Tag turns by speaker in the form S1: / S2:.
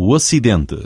S1: o acidente